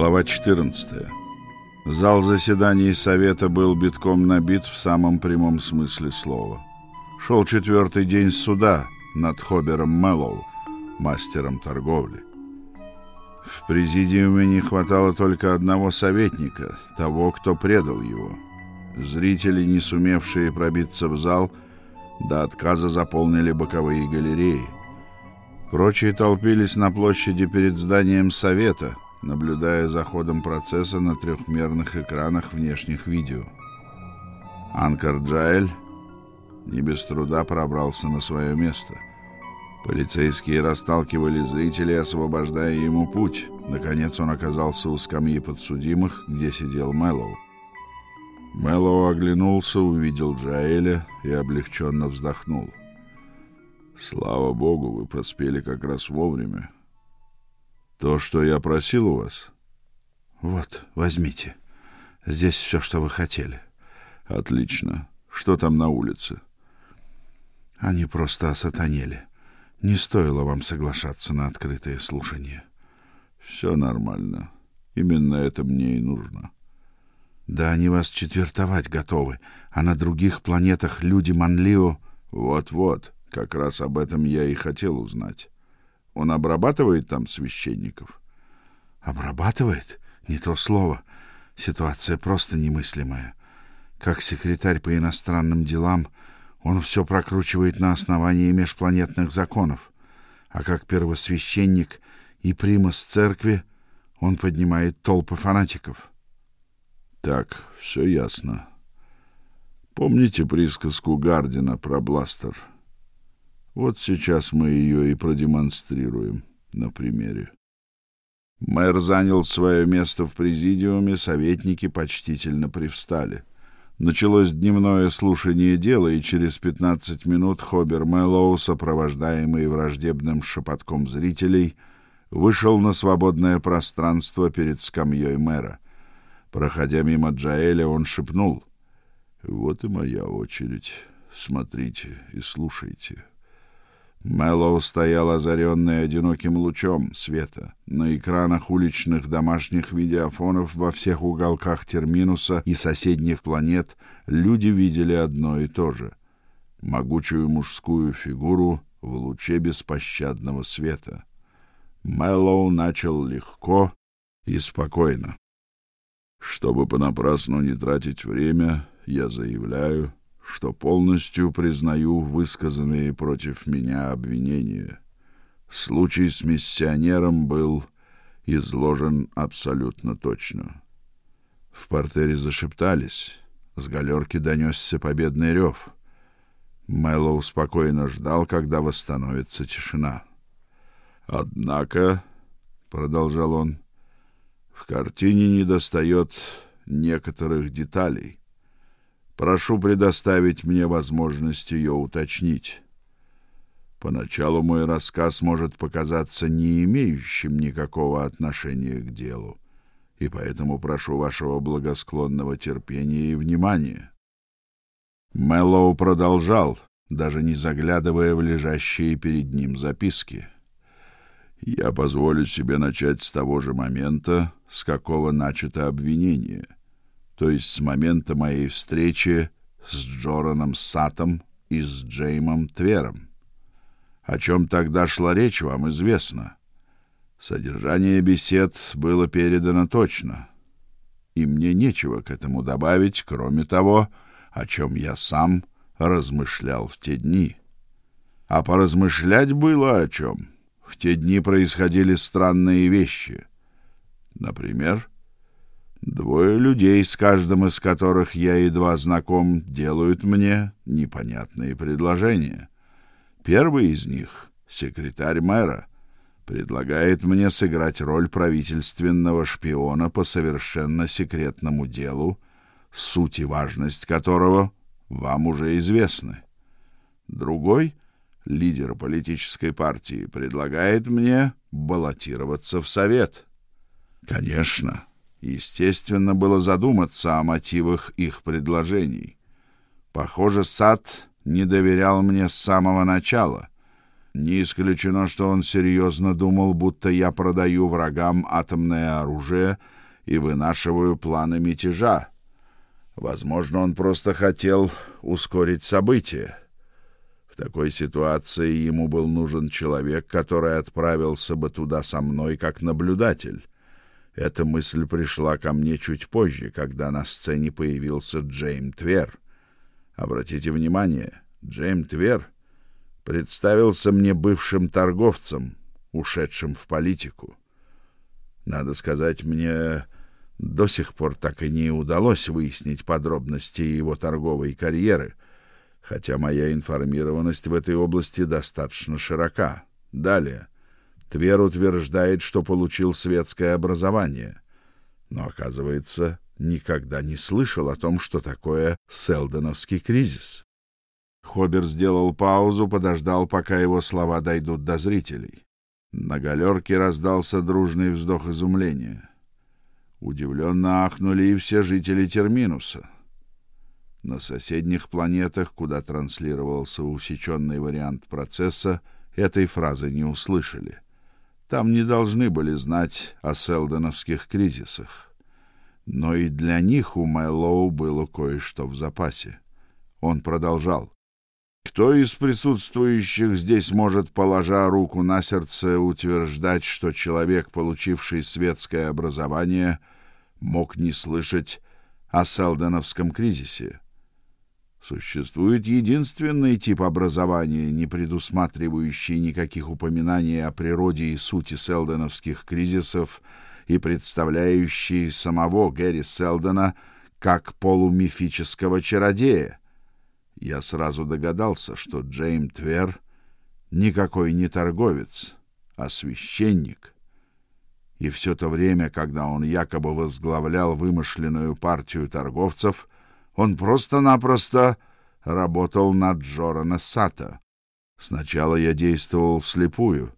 Глава 14. Зал заседаний совета был битком набит в самом прямом смысле слова. Шел четвертый день суда над Хобером Мэллоу, мастером торговли. В президиуме не хватало только одного советника, того, кто предал его. Зрители, не сумевшие пробиться в зал, до отказа заполнили боковые галереи. Прочие толпились на площади перед зданием совета — наблюдая за ходом процесса на трехмерных экранах внешних видео. Анкар Джаэль не без труда пробрался на свое место. Полицейские расталкивали зрителей, освобождая ему путь. Наконец он оказался у скамьи подсудимых, где сидел Мэллоу. Мэллоу оглянулся, увидел Джаэля и облегченно вздохнул. «Слава богу, вы поспели как раз вовремя. То, что я просил у вас? Вот, возьмите. Здесь все, что вы хотели. Отлично. Что там на улице? Они просто осатанели. Не стоило вам соглашаться на открытое слушание. Все нормально. Именно это мне и нужно. Да они вас четвертовать готовы, а на других планетах люди Манлио... Вот-вот, как раз об этом я и хотел узнать. Он обрабатывает там священников? Обрабатывает? Не то слово. Ситуация просто немыслимая. Как секретарь по иностранным делам, он все прокручивает на основании межпланетных законов. А как первосвященник и примас церкви, он поднимает толпы фанатиков. Так, все ясно. Помните присказку Гардина про бластер? — вот сейчас мы ее и продемонстрируем на примере. Мэр занял свое место в президиуме, советники почтительно привстали. Началось дневное слушание дела, и через пятнадцать минут Хобер Мэллоу, сопровождаемый враждебным шепотком зрителей, вышел на свободное пространство перед скамьей мэра. Проходя мимо Джаэля, он шепнул: "Вот и моя очередь. Смотрите и слушайте". Мэллоу стоял озаренный одиноким лучом света. На экранах уличных домашних видеофонов во всех уголках терминуса и соседних планет люди видели одно и то же — могучую мужскую фигуру в луче беспощадного света. Мэллоу начал легко и спокойно. Чтобы понапрасну не тратить время, я заявляю, что полностью признаю высказанные против меня обвинения. Случай с миссионером был изложен абсолютно точно. В портере зашептались. С галерки донесся победный рев. Мэллоу спокойно ждал, когда восстановится тишина. Однако, продолжал он, в картине недостает некоторых деталей. Прошу предоставить мне возможность ее уточнить. Поначалу мой рассказ может показаться не имеющим никакого отношения к делу, и поэтому прошу вашего благосклонного терпения и внимания. Мэллоу продолжал, даже не заглядывая в лежащие перед ним записки. Я позволю себе начать с того же момента, с какого начато обвинение — то есть с момента моей встречи с Джораном Сатом и с Джеймом Твером. О чем тогда шла речь, вам известно. Содержание бесед было передано точно, и мне нечего к этому добавить, кроме того, о чем я сам размышлял в те дни. А поразмышлять было о чем. В те дни происходили странные вещи. Например, Двое людей, с каждым из которых я едва знаком, делают мне непонятные предложения. Первый из них, секретарь мэра, предлагает мне сыграть роль правительственного шпиона по совершенно секретному делу, суть и важность которого вам уже известны. Другой, лидер политической партии, предлагает мне баллотироваться в совет. Конечно, Естественно было задуматься о мотивах их предложений. Похоже, Сад не доверял мне с самого начала, Не исключено, что он серьезно думал, будто я продаю врагам атомное оружие и вынашиваю планы мятежа. Возможно, он просто хотел ускорить события. В такой ситуации ему был нужен человек, который отправился бы туда со мной как наблюдатель. Эта мысль пришла ко мне чуть позже, когда на сцене появился Джейм Твер. Обратите внимание, Джейм Твер представился мне бывшим торговцем, ушедшим в политику. Надо сказать, мне до сих пор так и не удалось выяснить подробности его торговой карьеры, хотя моя информированность в этой области достаточно широка. Далее. Твер утверждает, что получил светское образование, но, оказывается, никогда не слышал о том, что такое Селдоновский кризис. Хобер сделал паузу, подождал, пока его слова дойдут до зрителей. На галерке раздался дружный вздох изумления. Удивленно ахнули и все жители Терминуса. На соседних планетах, куда транслировался усеченный вариант процесса, этой фразы не услышали. Там не должны были знать о селдоновских кризисах. Но и для них у Мэллоу было кое-что в запасе. Он продолжал. Кто из присутствующих здесь может, положа руку на сердце, утверждать, что человек, получивший светское образование, мог не слышать о Селдоновском кризисе? Существует единственный тип образования, не предусматривающий никаких упоминаний о природе и сути селдоновских кризисов и представляющий самого Гэри Селдона как полумифического чародея. Я сразу догадался, что Джейм Твер никакой не торговец, а священник. И все то время, когда он якобы возглавлял вымышленную партию торговцев, он просто-напросто работал на Джорана Сата. Сначала я действовал вслепую.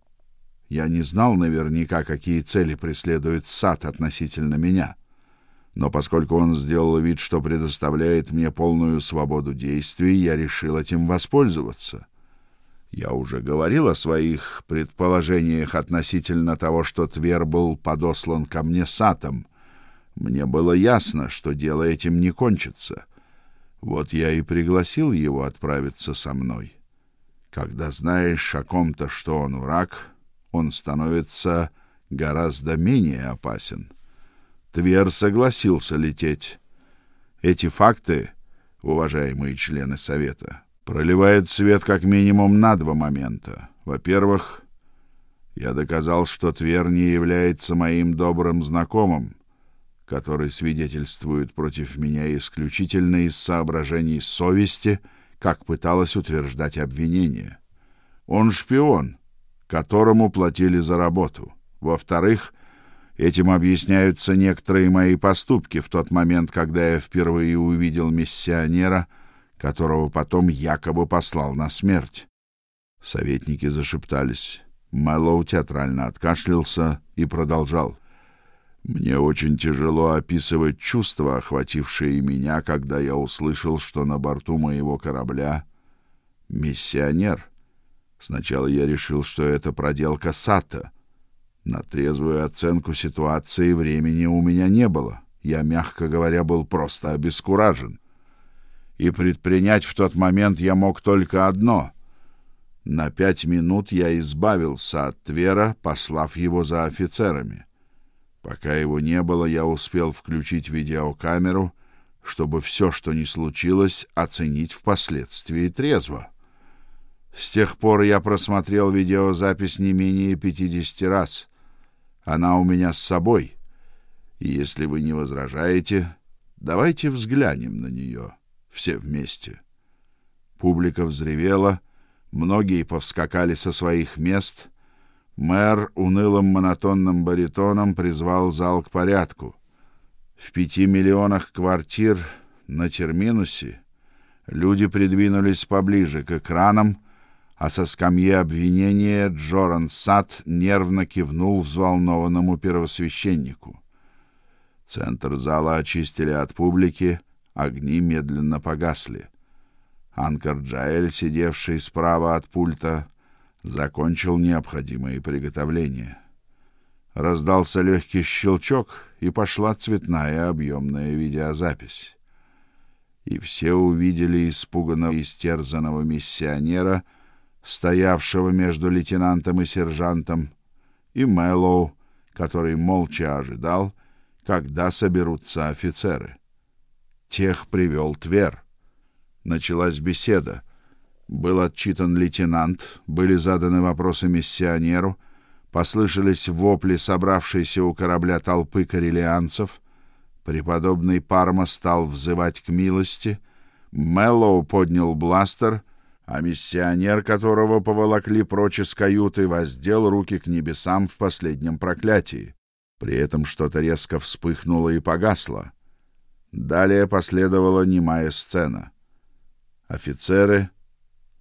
Я не знал наверняка, какие цели преследует Сат относительно меня. Но поскольку он сделал вид, что предоставляет мне полную свободу действий, я решил этим воспользоваться. Я уже говорил о своих предположениях относительно того, что Твер был подослан ко мне Сатом. Мне было ясно, что дело этим не кончится. Вот я и пригласил его отправиться со мной. Когда знаешь о ком-то, что он враг, он становится гораздо менее опасен. Твер согласился лететь. Эти факты, уважаемые члены совета, проливают свет как минимум на два момента. Во-первых, я доказал, что Твер не является моим добрым знакомым, который свидетельствует против меня исключительно из соображений совести, как пыталось утверждать обвинение. Он шпион, которому платили за работу. Во-вторых, этим объясняются некоторые мои поступки в тот момент, когда я впервые увидел миссионера, которого потом якобы послал на смерть. Советники зашептались. Мэллоу театрально откашлялся и продолжал. Мне очень тяжело описывать чувства, охватившие меня, когда я услышал, что на борту моего корабля миссионер. Сначала я решил, что это проделка Сата. На трезвую оценку ситуации времени у меня не было. Я, мягко говоря, был просто обескуражен. И предпринять в тот момент я мог только одно. На пять минут я избавился от Твера, послав его за офицерами. Пока его не было, я успел включить видеокамеру, чтобы все, что не случилось, оценить впоследствии трезво. С тех пор я просмотрел видеозапись не менее 50 раз. Она у меня с собой. И если вы не возражаете, давайте взглянем на нее все вместе. Публика взревела, многие повскакали со своих мест, Мэр унылым монотонным баритоном призвал зал к порядку. В пяти миллионах квартир на Терминусе люди придвинулись поближе к экранам, а со скамьи обвинения Джоран Сад нервно кивнул взволнованному первосвященнику. Центр зала очистили от публики, огни медленно погасли. Анкар Джаэль, сидевший справа от пульта, закончил необходимые приготовления. Раздался легкий щелчок, и пошла цветная объемная видеозапись. И все увидели испуганного истерзанного миссионера, стоявшего между лейтенантом и сержантом, и Мэллоу, который молча ожидал, когда соберутся офицеры. Тех привел Твер. Началась беседа. Был отчитан лейтенант, были заданы вопросы миссионеру, послышались вопли собравшейся у корабля толпы карелианцев. Преподобный Парма стал взывать к милости. Мэллоу поднял бластер, а миссионер, которого поволокли прочь из каюты, воздел руки к небесам в последнем проклятии. При этом что-то резко вспыхнуло и погасло. Далее последовала немая сцена. Офицеры,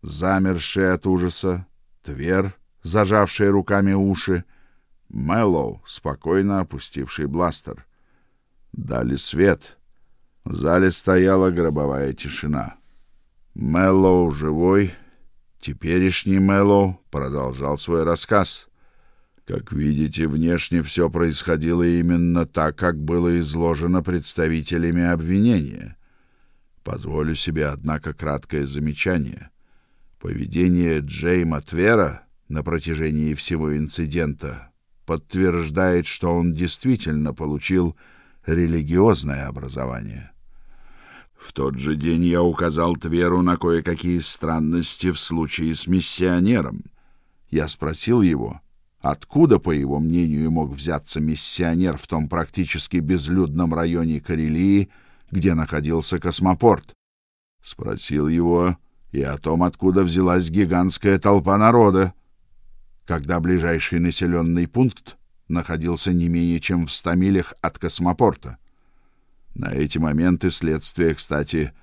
замершие от ужаса, Твер, зажавший руками уши, Мэллоу, спокойно опустивший бластер. Дали свет. В зале стояла гробовая тишина. Мэллоу живой, теперешний Мэллоу продолжал свой рассказ. Как видите, внешне все происходило именно так, как было изложено представителями обвинения. Позволю себе, однако, краткое замечание. Поведение Джейма Твера на протяжении всего инцидента подтверждает, что он действительно получил религиозное образование. В тот же день я указал Тверу на кое-какие странности в случае с миссионером. Я спросил его, Откуда, по его мнению, мог взяться миссионер в том практически безлюдном районе Карелии, где находился космопорт? Спросил его и о том, откуда взялась гигантская толпа народа, когда ближайший населенный пункт находился не менее чем в ста милях от космопорта. На эти моменты следствие, кстати,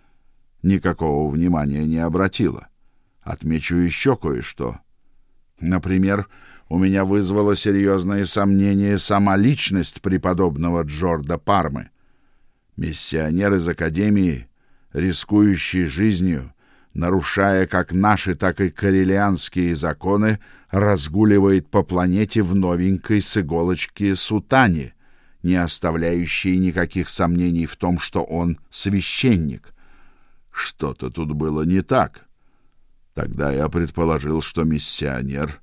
никакого внимания не обратило. Отмечу еще кое-что. Например, у меня вызвало серьезные сомнения сама личность преподобного Джорда Пармы. Миссионер из академии, рискующий жизнью, нарушая как наши, так и карелианские законы, разгуливает по планете в новенькой с иголочки сутане, не оставляющей никаких сомнений в том, что он священник. Что-то тут было не так. Тогда я предположил, что миссионер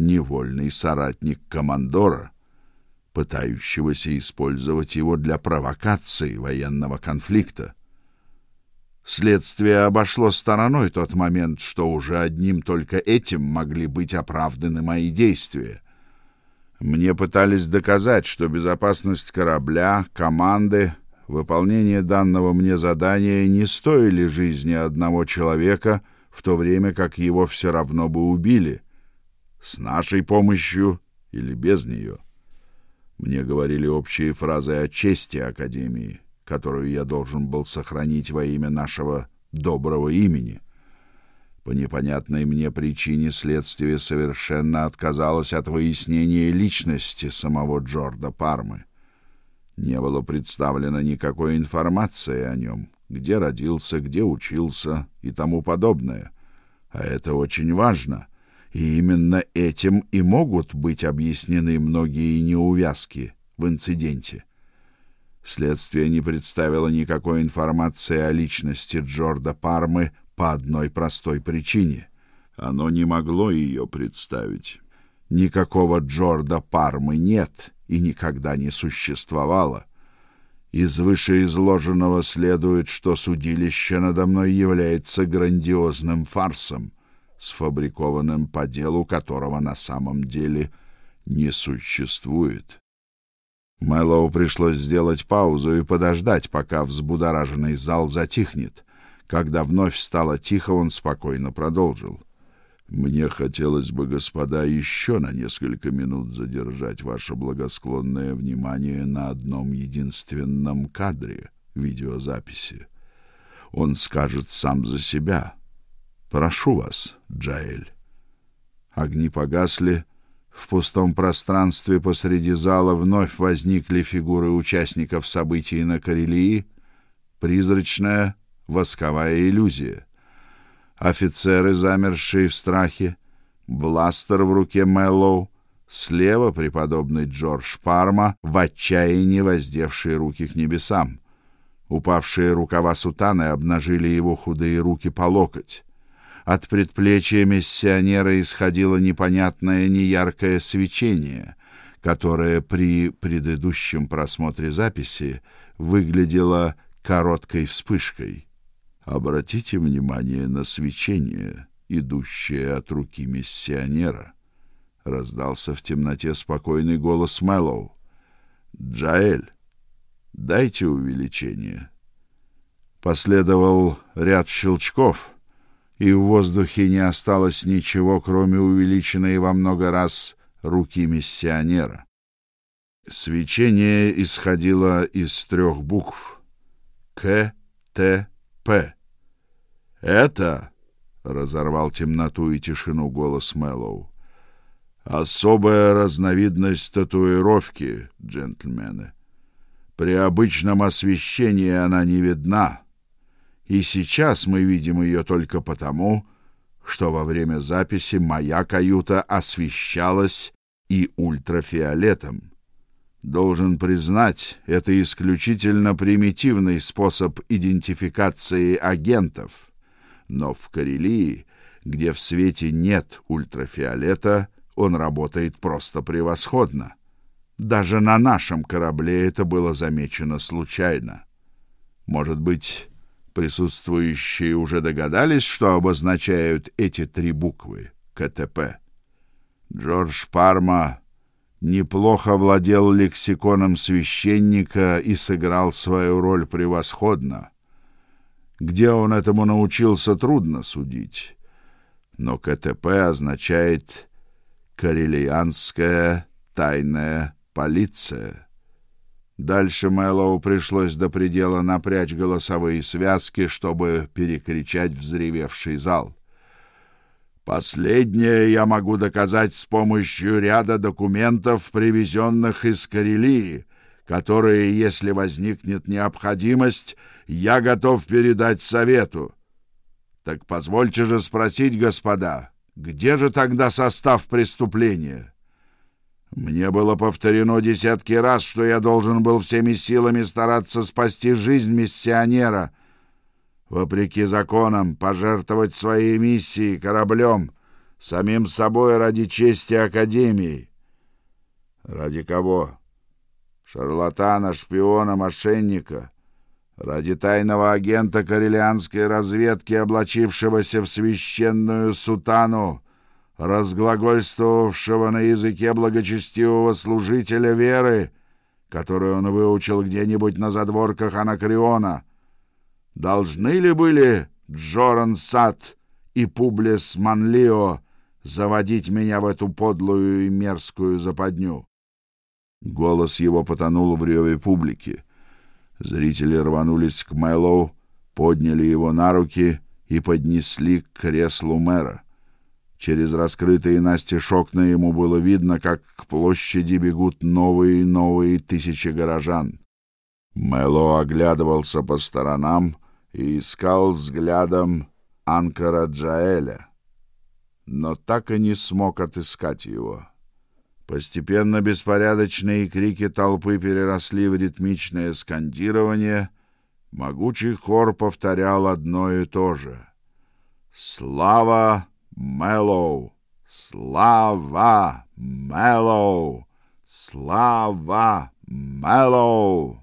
невольный соратник командора, пытающегося использовать его для провокации военного конфликта. Следствие обошло стороной тот момент, что уже одним только этим могли быть оправданы мои действия. Мне пытались доказать, что безопасность корабля, команды, выполнение данного мне задания не стоили жизни одного человека, в то время как его все равно бы убили — с нашей помощью или без нее. Мне говорили общие фразы о чести Академии, которую я должен был сохранить во имя нашего доброго имени. По непонятной мне причине следствие совершенно отказалось от выяснения личности самого Джорда Пармы. Не было представлено никакой информации о нем, где родился, где учился и тому подобное. А это очень важно, и именно этим и могут быть объяснены многие неувязки в инциденте. Следствие не представило никакой информации о личности Джорда Пармы по одной простой причине. Оно не могло ее представить. Никакого Джорда Пармы нет и никогда не существовало. Из вышеизложенного следует, что судилище надо мной является грандиозным фарсом — сфабрикованным по делу, которого на самом деле не существует. Мэллоу пришлось сделать паузу и подождать, пока взбудораженный зал затихнет. Когда вновь стало тихо, он спокойно продолжил. Мне хотелось бы, господа, еще на несколько минут задержать ваше благосклонное внимание на одном единственном кадре видеозаписи. Он скажет сам за себя. Прошу вас, Джаэль. Огни погасли. В пустом пространстве посреди зала вновь возникли фигуры участников событий на Карелии. Призрачная восковая иллюзия. Офицеры, замершие в страхе, бластер в руке Мэллоу, слева преподобный Джордж Парма, в отчаянии воздевший руки к небесам. Упавшие рукава сутаны обнажили его худые руки по локоть. От предплечья миссионера исходило непонятное неяркое свечение, которое при предыдущем просмотре записи выглядело короткой вспышкой. Обратите внимание на свечение, идущее от руки миссионера. Раздался в темноте спокойный голос Мэллоу. Джаэль, дайте увеличение. Последовал ряд щелчков, и в воздухе не осталось ничего, кроме увеличенной во много раз руки миссионера. Свечение исходило из трех букв: К, Т, П. Это разорвал темноту и тишину голос Мэллоу. Особая разновидность татуировки, джентльмены. При обычном освещении она не видна, и сейчас мы видим ее только потому, что во время записи моя каюта освещалась и ультрафиолетом. Должен признать, это исключительно примитивный способ идентификации агентов. Но в Карелии, где в свете нет ультрафиолета, он работает просто превосходно. Даже на нашем корабле это было замечено случайно. Может быть, присутствующие уже догадались, что обозначают эти три буквы КТП. Джордж Парма неплохо владел лексиконом священника и сыграл свою роль превосходно. Где он этому научился, трудно судить. Но КТП означает Карелианская тайная полиция. Дальше Мэллоу пришлось до предела напрячь голосовые связки, чтобы перекричать взревевший зал. Последнее я могу доказать с помощью ряда документов, привезенных из Карелии, которые, если возникнет необходимость, я готов передать совету. Так позвольте же спросить, господа, где же тогда состав преступления? Мне было повторено десятки раз, что я должен был всеми силами стараться спасти жизнь миссионера, вопреки законам, пожертвовать своей миссией, кораблем, самим собой ради чести Академии. Ради кого? Шарлатана, шпиона, мошенника? Ради тайного агента карелианской разведки, облачившегося в священную сутану, разглагольствовавшего на языке благочестивого служителя веры, которую он выучил где-нибудь на задворках Анакреона. Должны ли были Джоран Сад и Публис Манлио заводить меня в эту подлую и мерзкую западню? Голос его потонул в реве публики. Зрители рванулись к Мэллоу, подняли его на руки и поднесли к креслу мэра. Через раскрытые настежь окна ему было видно, как к площади бегут новые и новые тысячи горожан. Мэллоу оглядывался по сторонам и искал взглядом Анкара Джаэля, но так и не смог отыскать его. Постепенно беспорядочные крики толпы переросли в ритмичное скандирование. Могучий хор повторял одно и то же. «Слава Мэллоу! Слава Мэллоу! Слава Мэллоу!»